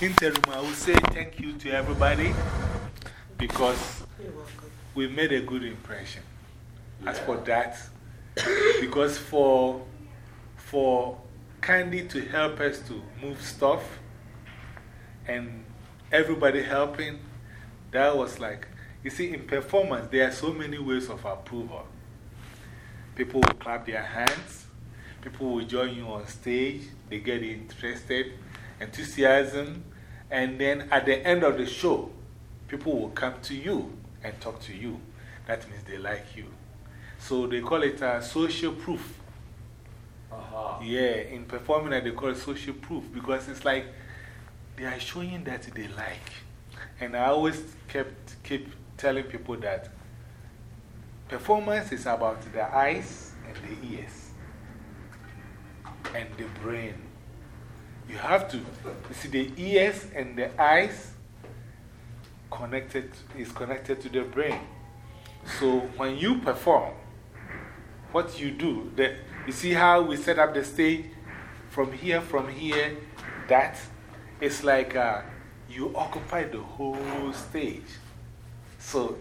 interim, I will say thank you to everybody because we made a good impression. As for that, because for, for Candy to help us to move stuff and everybody helping, that was like, you see, in performance, there are so many ways of approval. People will clap their hands, people will join you on stage, they get interested, enthusiasm, and then at the end of the show, people will come to you and talk to you. That means they like you. So they call it a social proof. -huh. Yeah, in performing they call it social proof because it's like they are showing that they like. And I always kept keep telling people that performance is about the eyes and the ears and the brain. You have to, you see, the ears and the eyes connected, is connected to the brain. So when you perform, what you do, the, you see how we set up the stage from here, from here, that it's like uh, you occupy the whole stage. So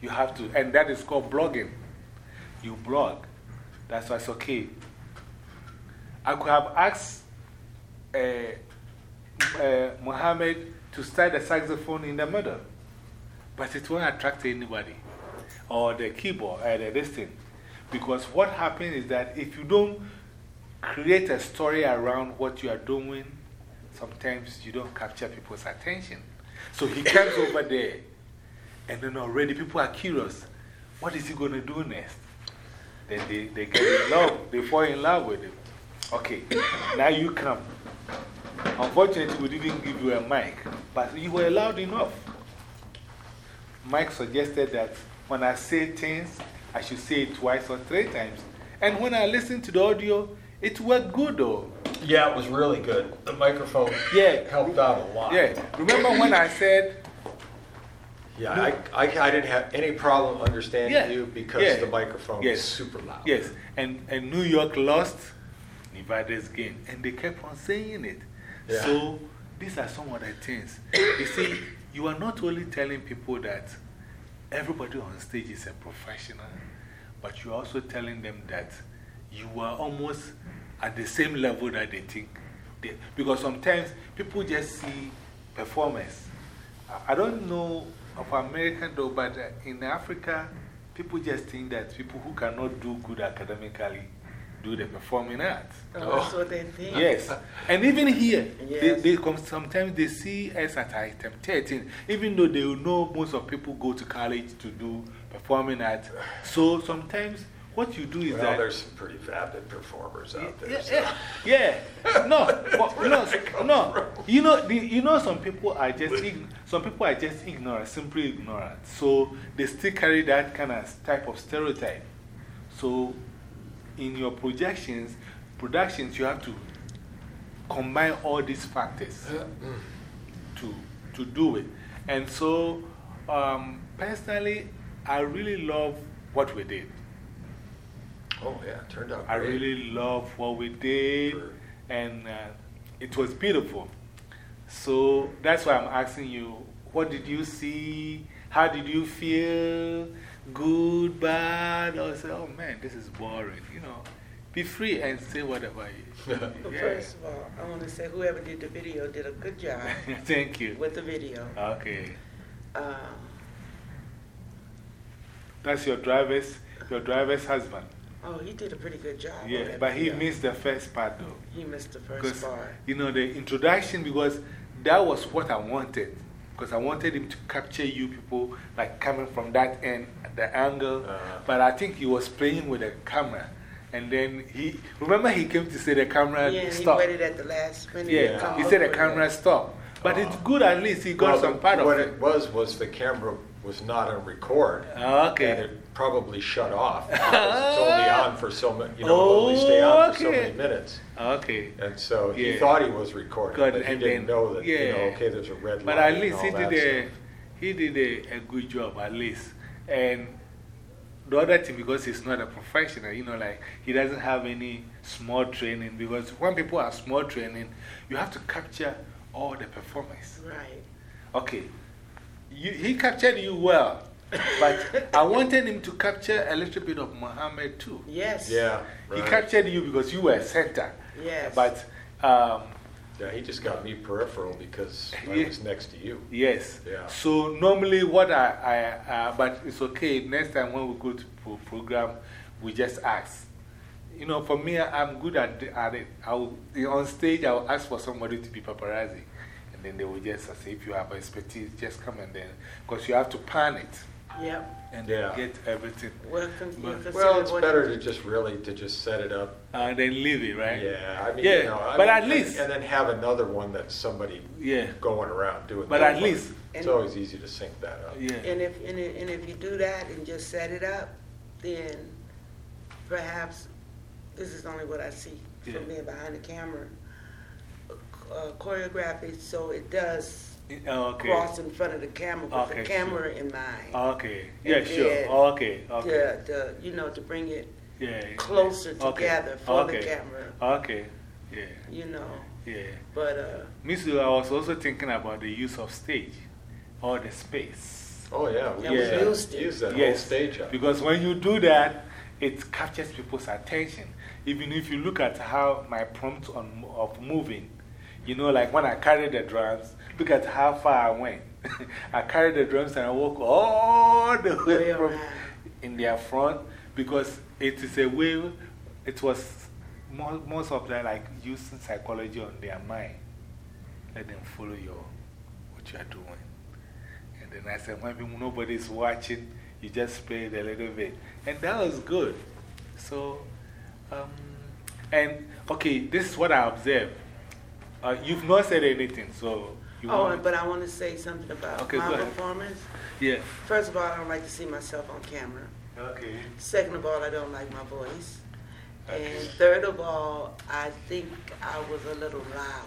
you have to, and that is called blocking. You block. That's why it's okay. I could have asked uh, uh, Mohammed to start the saxophone in the middle, but it won't attract anybody. Or the keyboard, uh, the this thing. Because what happens is that if you don't create a story around what you are doing, sometimes you don't capture people's attention. So he comes over there, and then already people are curious. What is he going to do next? Then they, they get in love, they fall in love with him. Okay, now you come. Unfortunately, we didn't give you a mic, but you were loud enough. Mike suggested that when I say things, I should say it twice or three times. And when I listened to the audio, it worked good though. Yeah, it was really good. The microphone yeah. helped out a lot. Yeah. Remember when I said. Yeah, I, I, I didn't have any problem understanding yeah, you because yeah, the microphone yes, was super loud. Yes, and, and New York lost, Nevada's gained. And they kept on saying it. Yeah. So these are some other things. you see, you are not only telling people that everybody on stage is a professional, but you're also telling them that you are almost at the same level that they think. They, because sometimes people just see performance. I don't know of American though, but in Africa, people just think that people who cannot do good academically do the performing arts. Oh, that's what they think. Yes. And even here, yes. they, they come, sometimes they see us at item 13, even though they know most of people go to college to do performing arts. So sometimes what you do is well, that. there's some pretty vapid performers out there. Yeah, so. yeah, yeah. No, well, no, no. You know, the, you know, some people are just some people are just ignorant, simply ignorant. So they still carry that kind of type of stereotype. So in your projections, productions, you have to combine all these factors to, to do it. And so, um, personally, I really love what we did. Oh, yeah, it turned out I great. really love what we did, Sure. and uh, it was beautiful. So that's why I'm asking you what did you see? How did you feel? Good, bad? Or say, oh man, this is boring. You know, be free and say whatever you Well, First of all, I want to say whoever did the video did a good job Thank you. with the video. Okay. Um, That's your driver's, your driver's husband. oh, he did a pretty good job. Yeah, that but he missed the first part though. He missed the first Because, part. you know, the introduction, because that was what I wanted. Because I wanted him to capture you people, like coming from that end, the angle. -huh. But I think he was playing with the camera. And then he, remember he came to say the camera Yeah, he stop. waited at the last minute. to Yeah, he said the with camera it. stop. But it's good at least he got Well, some the- part of what it. it was, was the camera was not on record. Ah, okay. And it probably shut off. because it's only ah. on for so many, you know, it'll only Oh, stay on for so many minutes. Okay. And so he Yeah. thought he was recording, Good, but he and didn't then- know that, you know, yeah. okay, there's a red light. But at least he did, a, stuff. he did a, a good job, at least. And the other thing, because he's not a professional, you know, like he doesn't have any small training. Because when people have small training, you have to capture all the performance. Right. Okay, you, he captured you well, but I wanted him to capture a little bit of Muhammad too. Yes. Yeah. He captured you because you were center. Yes. But um, Yeah, he just got me peripheral because I Yeah. was next to you. yes. Yeah. So normally, what I, I uh, but it's okay. Next time when we go to pro program, we just ask. You know, for me, I'm good at, at it. I'll, on stage, I'll ask for somebody to be paparazzi. And then they will just say, if you have expertise, just come and then, because you have to pan it Yep. and then Yeah. get everything. Well, con- you Well, consider Well, it's what- better to just really to just set it up. And then leave it, right? Yeah, I mean, Yeah, you know, I but mean, at and- least- And then have another one that's somebody Yeah. going around doing But that at one. least- It's And- always easy to sync that up. Yeah. And if, and if, and if you do that and just set it up, then perhaps, this is only what I see Yeah. from being behind the camera, uh, choreograph it so it does okay. cross in front of the camera with Okay, the sure. camera in mind. Okay. Yeah, And sure. then Okay. Okay. To, to, you know, to bring it Yeah. yeah. closer Okay. together for the camera, Okay. Yeah. you know, Yeah. but, uh, Miss, I was also thinking about the use of stage or the space. Oh, yeah. We Yeah, we use that- used it. Use that whole Yes. stage up. Because when you do that, it captures people's attention. Even if you look at how my prompt on, of moving, you know, like when I carry the drums, look at how far I went. I carry the drums and I walk all the way Way from in their front because it is a way, it was mo most of them like using psychology on their mind. Let them follow your, what you are doing. And then I said, when nobody's watching, you just play it a little bit. And that was good. So, um, and okay, this is what I observed. Uh, you've not said anything, so you oh, want but I want to say something about Okay, my performance. Yeah. First of all, I don't like to see myself on camera. Okay. Second of all, I don't like my voice. Okay. And third of all, I think I was a little loud.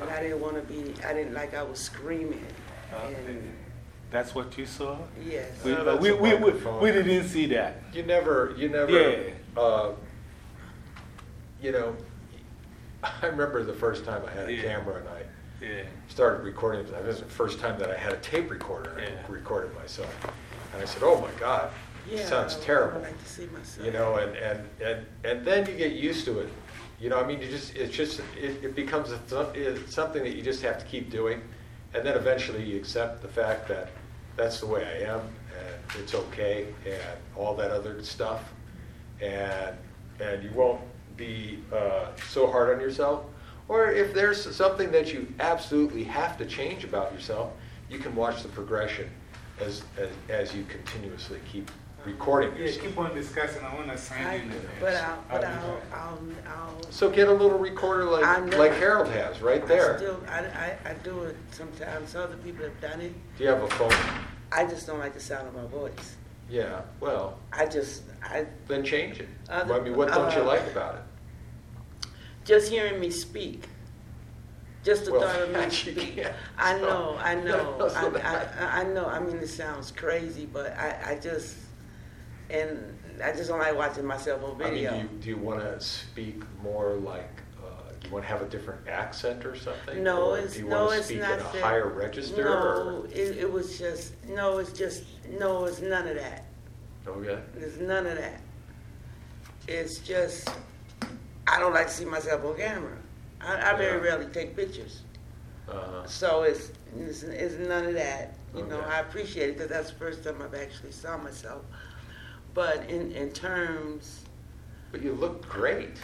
And I didn't want to be, I didn't like I was screaming. Okay. And That's what you saw? yes. We, No, that's we, we, we, we didn't see that. You never, you never, Yeah. uh, you know, I remember the first time I had a Yeah. camera and I Yeah. started recording. It was the first time that I had a tape recorder and Yeah. Recorded myself. And I said, oh my God, Yeah, sounds I would- I terrible. like to see myself. You know, and, and, and, and then you get used to it. You know, I mean, you just, it's just, it, it becomes a th- it's something that you just have to keep doing. And then eventually you accept the fact that that's the way I am and it's okay and all that other stuff. And, and you won't be uh, so hard on yourself. Or if there's something that you absolutely have to change about yourself, you can watch the progression as, as, as you continuously keep recording Yeah, yourself. keep on discussing. I want to sign I, in. but. I'll, but I'll I'll. I'll, I'll. So get a little recorder like, know. like Harold has, right there. I there. still, I, I, I do it sometimes. Other people have done it. Do you have a phone? I just don't like the sound of my voice. Yeah, well, I just, I, then change it. Other- I mean, what don't you like about it? just hearing me speak, just the Well, thought of me speaking. speak. I know, I know, No, I, I, I know. I mean, it sounds crazy, but I, I just, and I just don't like watching myself on video. I mean, do you, you want to speak more like, uh, do you want to have a different accent or something? no, Or it's Do you no, want to it's speak not in a that- higher register? No, it, it was just no. It's just no. It's none of that. Okay, There's none of that. It's just I don't like to see myself on camera. I, I very rarely take pictures. uh-huh. So it's, it's, it's none of that. You know, I appreciate it because that's the first time I've actually saw myself. But in, in terms, But you look great.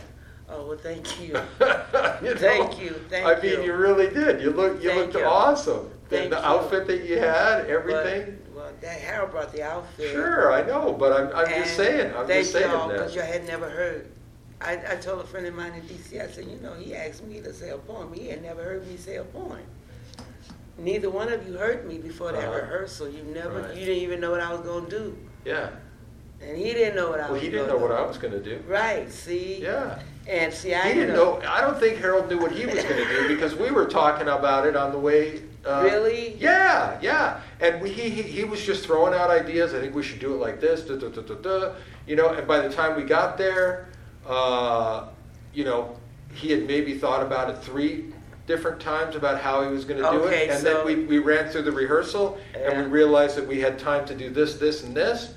oh, well, thank you. Thank you Thank know? you, thank I mean, you. you really did. You look, you Thank looked you. awesome. Thank And the you. outfit that you had, everything. But, Harold brought the outfit. Sure, I know, but I'm, I'm just saying, I'm just saying y'all, Because that. y'all had never heard. I, I told a friend of mine in D.C., I said, you know, he asked me to say a poem. He had never heard me say a poem. Neither one of you heard me before that Uh-huh. rehearsal. You never, Right. you didn't even know what I was going to do. Yeah. And he didn't know what I Well, was he going didn't to know do. what I was gonna do. Right, see? Yeah. And see, I He didn't up- know, I don't think Harold knew what he was gonna do because we were talking about it on the way. uh, Really? Yeah, yeah. And we, he, he, he was just throwing out ideas. I think we should do it like this, da, da, da, da, da. You know, and by the time we got there, uh, you know, he had maybe thought about it three different times about how he was going to do Okay, it, and so- then we, we ran through the rehearsal, and we realized that we had time to do this, this, and this.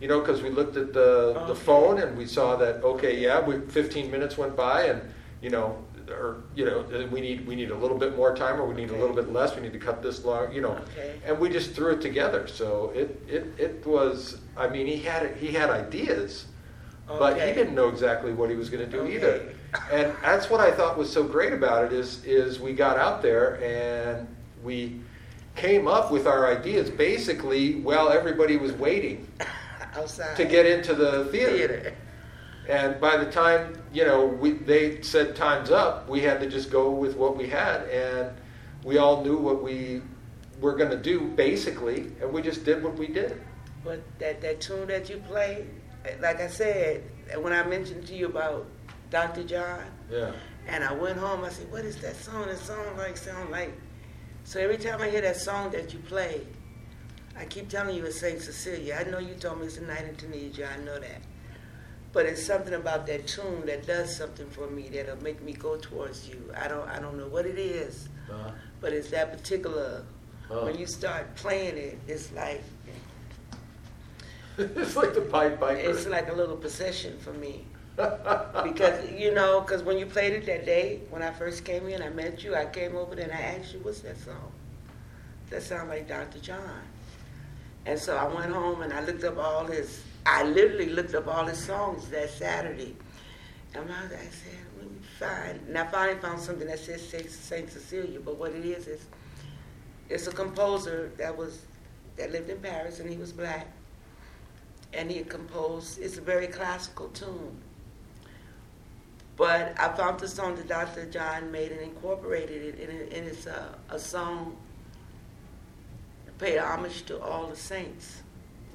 You know, because we looked at the the phone and we saw that okay, yeah, we 15 minutes went by, and you know, or you know, we need we need a little bit more time, or we need a little bit less. We need to cut this long, you know. Okay. And we just threw it together. So it it it was. I mean, he had he had ideas, but he didn't know exactly what he was going to do Okay. either. And that's what I thought was so great about it is is we got out there and we came up with our ideas basically while everybody was waiting outside to get into the theater. theater. And by the time you know we, they said time's up, we had to just go with what we had, and we all knew what we were going to do basically, and we just did what we did. But that, that tune that you played, like I said, when I mentioned to you about Dr. John, Yeah. and I went home, I said, what is that song? That song like sound like. So every time I hear that song that you play, I keep telling you it's Saint Cecilia. I know you told me it's a night in Tunisia. I know that. But it's something about that tune that does something for me that'll make me go towards you. I don't I don't know what it is, Uh, but it's that particular Oh. when you start playing it, it's like it's like the Pied Piper. it's like a little possession for me. because you know, because when you played it that day, when I first came in, I met you. I came over there and I asked you, "What's that song?" That sound like Dr. John. And so I went home and I looked up all his. I literally looked up all his songs that Saturday. And I, I said, "Let me find." And I finally found something that says Saint Cecilia. But what it is is, it's a composer that was that lived in Paris and he was black. And he composed. It's a very classical tune. But I found the song that Dr. John made and incorporated it, and, it, and it's a, uh, a song pay homage to all the saints.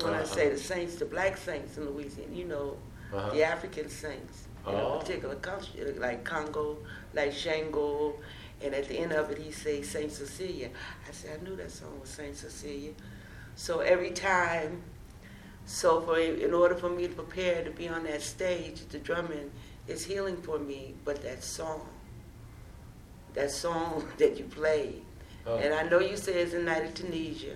When I Uh-huh. say the saints, the black saints in Louisiana, you know, Uh-huh. the African saints in Oh. a particular country, like Congo, like Shango, and at the end of it he say Saint Cecilia. I said I knew that song was Saint Cecilia. So every time, so for in order for me to prepare to be on that stage, the drumming is healing for me. But that song, that song that you played, Oh. and I know you say it's a night of Tunisia.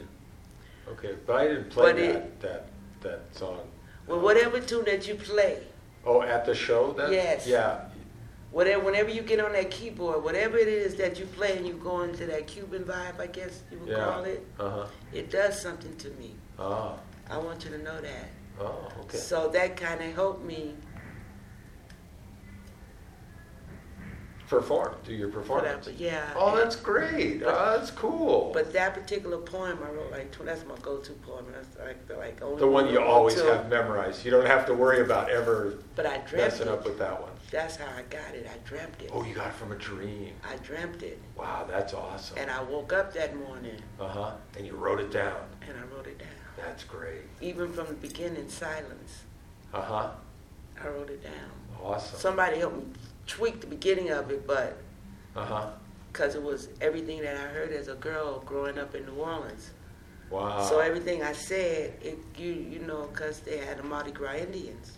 Okay, but I didn't play But that, it- that that song. Well, whatever tune that you play, Oh, at the show then? Yes. Yeah. whatever, whenever you get on that keyboard, whatever it is that you play and you go into that Cuban vibe, I guess you would Yeah. call it, Uh huh. it does something to me. Oh. I want you to know that. Oh. Okay. So that kind of helped me Perform. Do your performance. But yeah. Oh, that's great. Oh, that's cool. But that particular poem I wrote like that's my go-to poem. That's like the like only the one you always to. have memorized. You don't have to worry about ever But I dreamt messing it. up with that one. That's how I got it. I dreamt it. Oh, you got it from a dream. I dreamt it, Wow, that's awesome. and I woke up that morning Uh huh. And you wrote it down. and I wrote it down. That's great. Even from the beginning, silence. Uh huh. I wrote it down. Awesome. Somebody helped me tweak the beginning of it, but Uh huh. because it was everything that I heard as a girl growing up in New Orleans. Wow. So everything I said, it you you know, because they had the Mardi Gras Indians.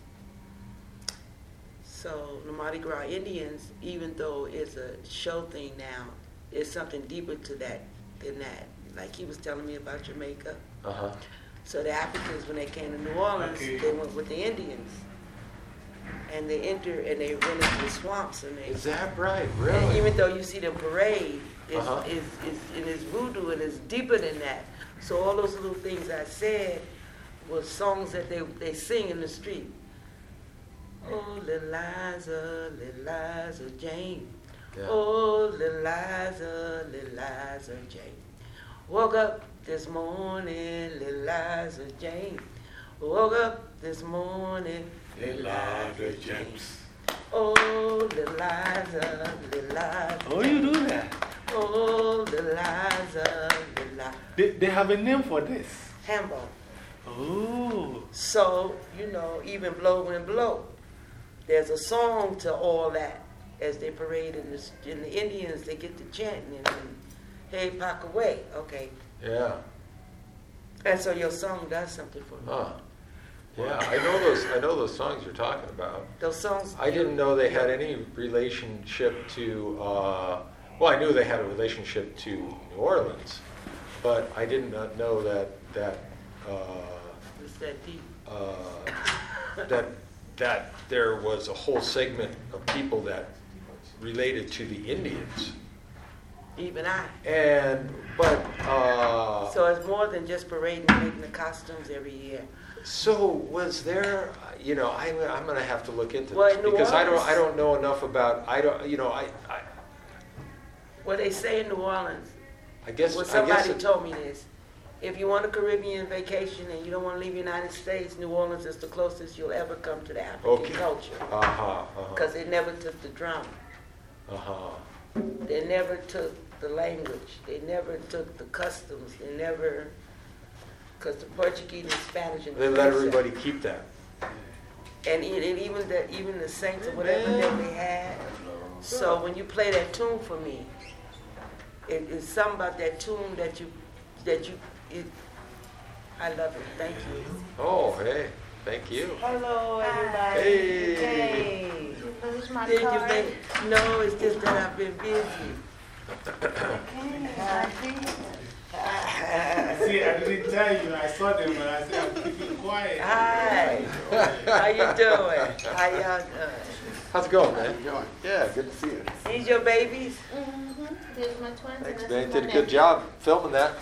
So the Mardi Gras Indians, even though it's a show thing now, it's something deeper to that than that. Like he was telling me about Jamaica. Uh huh. So the Africans, when they came to New Orleans, Okay. they went with the Indians, and they enter and they run into the swamps and they. Is that right? And Really? even though you see the parade, it's, Uh-huh. it's, it's, and it's voodoo and it's deeper than that. So all those little things I said were songs that they, they sing in the street. Oh, little Liza, little Liza Jane. Yeah. Oh, little Liza, little Liza Jane. Woke up this morning, little Liza Jane. Woke up this morning, Liza Jane. Oh, little Liza, little Liza. Oh, you do that? Oh, little Liza, little Liza. They, they have a name for this. Hambo. Oh. So, you know, even Blow When Blow, there's a song to all that as they parade in the, in the Indians, they get to chanting and, and hey, pack away. Okay. Yeah. And so your song does something for me. Huh. Yeah, I know those. I know those songs you're talking about. Those songs. I didn't know they had any relationship to uh, well, I knew they had a relationship to New Orleans, but I did not know that, that, uh, that deep. uh, that, that there was a whole segment of people that related to the Indians. Even I. And, but, more than just parading and making the costumes every year. so was there, you know, I, I'm gonna have to look into Well, this, in because I don't, I don't know enough about, I don't, you know, I, I, Well, they say in New Orleans, I guess, well, I guess. somebody it- told me this. If you want a Caribbean vacation and you don't want to leave the United States, New Orleans is the closest you'll ever come to the African Okay. culture. Uh-huh, uh-huh, Because they never took the drama. uh-huh. They never took the language. They never took the customs. They never, because the Portuguese and Spanish and the They let French- everybody keep that. And, and even the even the saints or whatever that they had. So when you play that tune for me, it, it's something about that tune that you that you it. I love it. Thank you. Oh, hey, thank you. Hello, everybody. Hey. Hey. You lose my Did you card? think? No, it's just that I've been busy. Okay, I see. See, I didn't tell you. I saw them, but I said, I'm keeping quiet. Hi. How you doing? How y'all doing? How's it going, man? Going. Yeah, good to see you. These your babies? Mm-hmm. There's my twins. Thanks, and man. Did a good job filming that.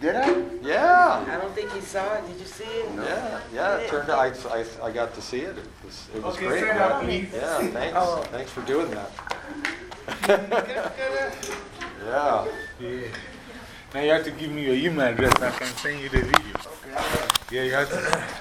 Did I? Yeah, I don't think you saw it. Did you see it? yeah, yeah. It turned out, I, I, I got to see it. It was, it was Okay, great. stand up, please. Yeah, thanks. Oh. Thanks for doing that. Yeah. Yeah. Now you have to give me your email address. I can send you the video. Yeah, you have to.